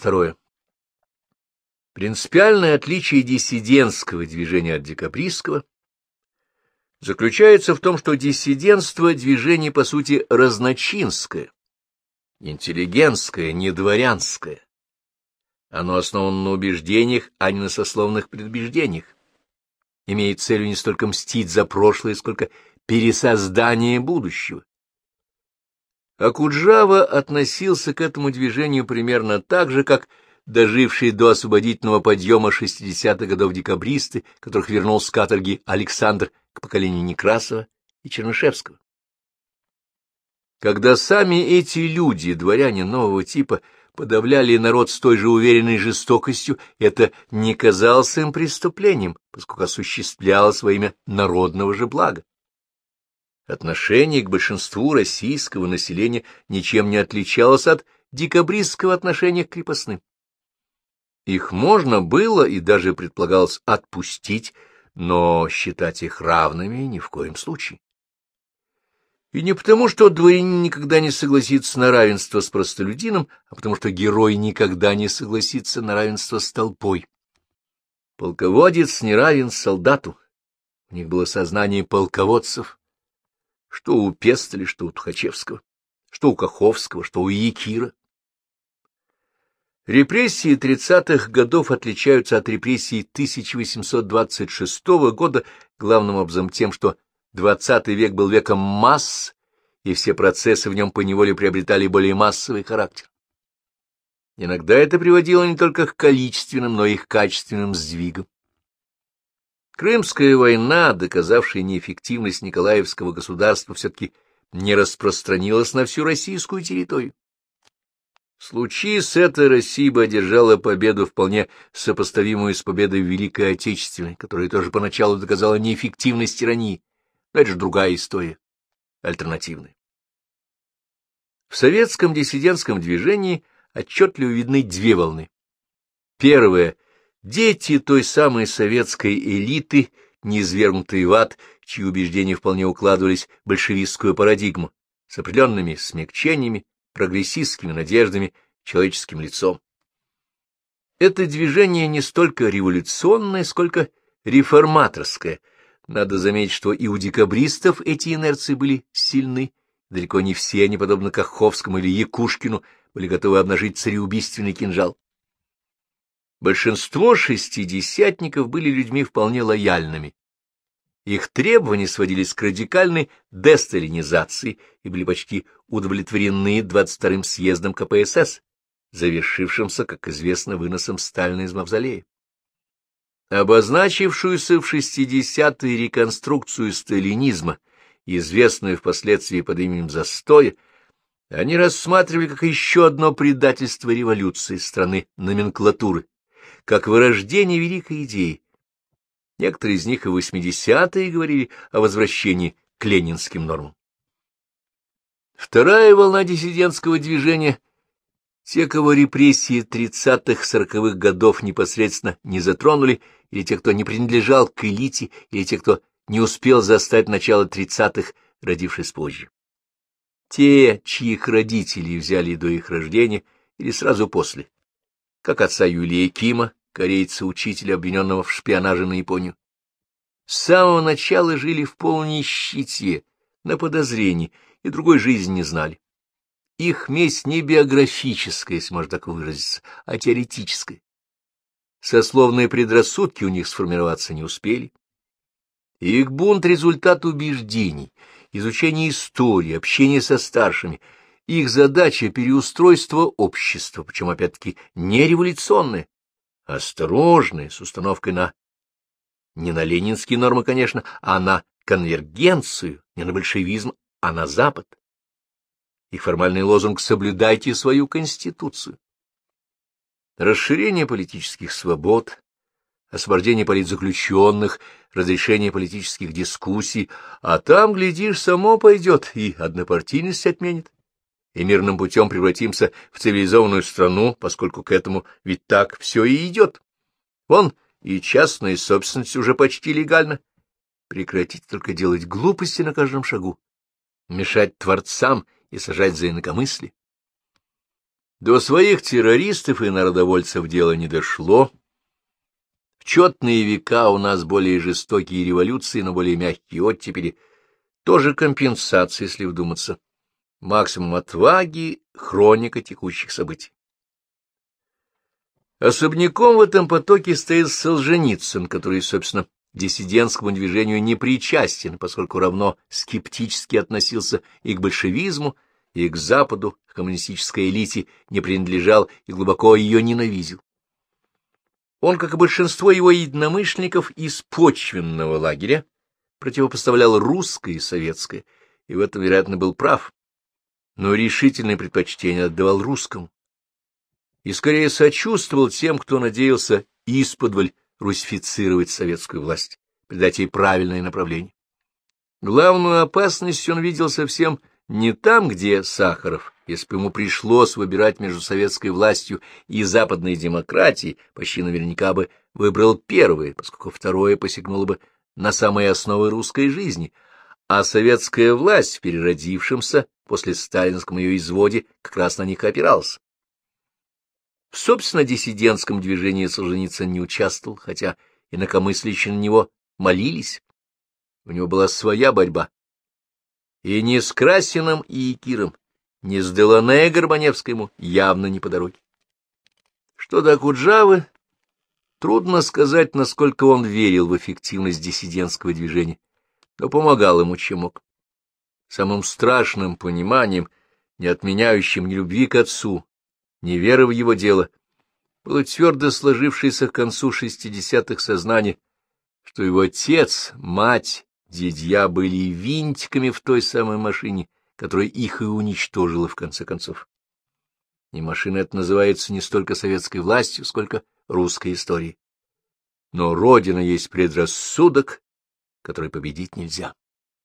Второе. Принципиальное отличие диссидентского движения от декабристского заключается в том, что диссидентство — движение, по сути, разночинское, интеллигентское, не дворянское. Оно основано на убеждениях, а не на сословных предубеждениях. Имеет целью не столько мстить за прошлое, сколько пересоздание будущего. А Куджава относился к этому движению примерно так же, как дожившие до освободительного подъема 60-х годов декабристы, которых вернул с каторги Александр к поколению Некрасова и Чернышевского. Когда сами эти люди, дворяне нового типа, подавляли народ с той же уверенной жестокостью, это не казалось им преступлением, поскольку осуществлялось во имя народного же блага. Отношение к большинству российского населения ничем не отличалось от декабристского отношения к крепостным. Их можно было и даже предполагалось отпустить, но считать их равными ни в коем случае. И не потому, что дворянин никогда не согласится на равенство с простолюдином, а потому что герой никогда не согласится на равенство с толпой. Полководец не равен солдату. У них было сознание полководцев, что у Пестеля, что у Тухачевского, что у Каховского, что у Якира. Репрессии 30-х годов отличаются от репрессий 1826 года главным образом тем, что XX век был веком масс, и все процессы в нем поневоле приобретали более массовый характер. Иногда это приводило не только к количественным, но и к качественным сдвигам. Крымская война, доказавшая неэффективность Николаевского государства, все-таки не распространилась на всю российскую территорию. Случись это, Россия бы одержала победу, вполне сопоставимую с победой Великой Отечественной, которая тоже поначалу доказала неэффективность тирании. Но это же другая история, альтернативная. В советском диссидентском движении отчетливо видны две волны. Первая — дети той самой советской элиты, низвергнутые в ад, чьи убеждения вполне укладывались в большевистскую парадигму, с определенными смягчениями, прогрессистскими надеждами, человеческим лицом. Это движение не столько революционное, сколько реформаторское. Надо заметить, что и у декабристов эти инерции были сильны. Далеко не все они, подобно Каховскому или Якушкину, были готовы обнажить цареубийственный кинжал. Большинство шестидесятников были людьми вполне лояльными, их требования сводились к радикальной десталинизации и были почти удовлетворены 22-м съездом КПСС, завершившимся, как известно, выносом Сталина из мавзолея. Обозначившуюся в 60-е реконструкцию сталинизма, известную впоследствии под именем Застоя, они рассматривали как еще одно предательство революции страны номенклатуры, как вырождение великой идеи, Некоторые из них и восьмидесятые говорили о возвращении к ленинским нормам. Вторая волна диссидентского движения — те, кого репрессии тридцатых-сороковых годов непосредственно не затронули, или те, кто не принадлежал к элите, или те, кто не успел застать начало тридцатых, родившись позже. Те, чьих родителей взяли до их рождения или сразу после, как отца Юлия Кима, корейца-учителя, обвиненного в шпионаже на Японию. С самого начала жили в полной нищете, на подозрении, и другой жизни не знали. Их месть не биографическая, если можно так выразиться, а теоретическая. Сословные предрассудки у них сформироваться не успели. Их бунт — результат убеждений, изучения истории, общения со старшими. Их задача — переустройство общества, причем, опять-таки, не революционное, осторожные, с установкой на не на ленинские нормы, конечно, а на конвергенцию, не на большевизм, а на Запад. Их формальный лозунг «соблюдайте свою конституцию». Расширение политических свобод, освобождение политзаключенных, разрешение политических дискуссий, а там, глядишь, само пойдет и однопартийность отменит и мирным путем превратимся в цивилизованную страну, поскольку к этому ведь так все и идет. Вон и частная собственность уже почти легальна. Прекратить только делать глупости на каждом шагу, мешать творцам и сажать за инакомыслие. До своих террористов и народовольцев дело не дошло. В четные века у нас более жестокие революции, но более мягкие оттепели. Тоже компенсация, если вдуматься. Максимум отваги — хроника текущих событий. Особняком в этом потоке стоит Солженицын, который, собственно, диссидентскому движению не причастен, поскольку равно скептически относился и к большевизму, и к Западу, к коммунистической элите не принадлежал и глубоко ее ненавидел. Он, как и большинство его единомышленников из почвенного лагеря, противопоставлял русское и советское, и в этом, вероятно, был прав, но решительное предпочтение отдавал русскому. И скорее сочувствовал тем, кто надеялся исподволь русифицировать советскую власть, придать ей правильное направление. Главную опасность он видел совсем не там, где Сахаров, если бы ему пришлось выбирать между советской властью и западной демократией, почти наверняка бы выбрал первое, поскольку второе посягнуло бы на самые основы русской жизни, а советская власть в переродившемся после сталинском ее изводе как раз на них опирался. В собственно диссидентском движении Солженицын не участвовал, хотя инакомыслящие на него молились. У него была своя борьба, и ни с Красиным и Якиром, ни с Делане Горбаневской ему явно не по дороге. Что до Куджавы, трудно сказать, насколько он верил в эффективность диссидентского движения, но помогал ему, чем мог. Самым страшным пониманием, не отменяющим ни любви к отцу, ни веры в его дело, было твердо сложившееся к концу шестидесятых сознание, что его отец, мать, Дедья были винтиками в той самой машине, которая их и уничтожила в конце концов. И машина эта называется не столько советской властью, сколько русской историей. Но Родина есть предрассудок, который победить нельзя.